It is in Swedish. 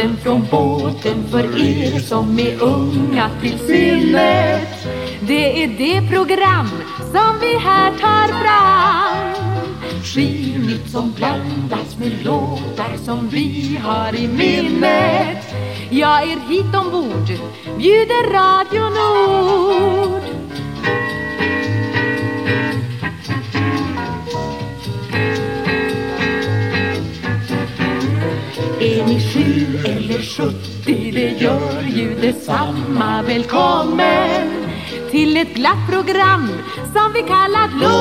låten från båten för er som är unga till sinnet. Det är det program som vi här tar fram. Skivnytt som blandas med låtar som vi har i minnet. Ja, er hit ombord bjuder radion ni sju eller sjuttio, det gör ju detsamma. Välkommen till ett glatt program som vi kallat Låten.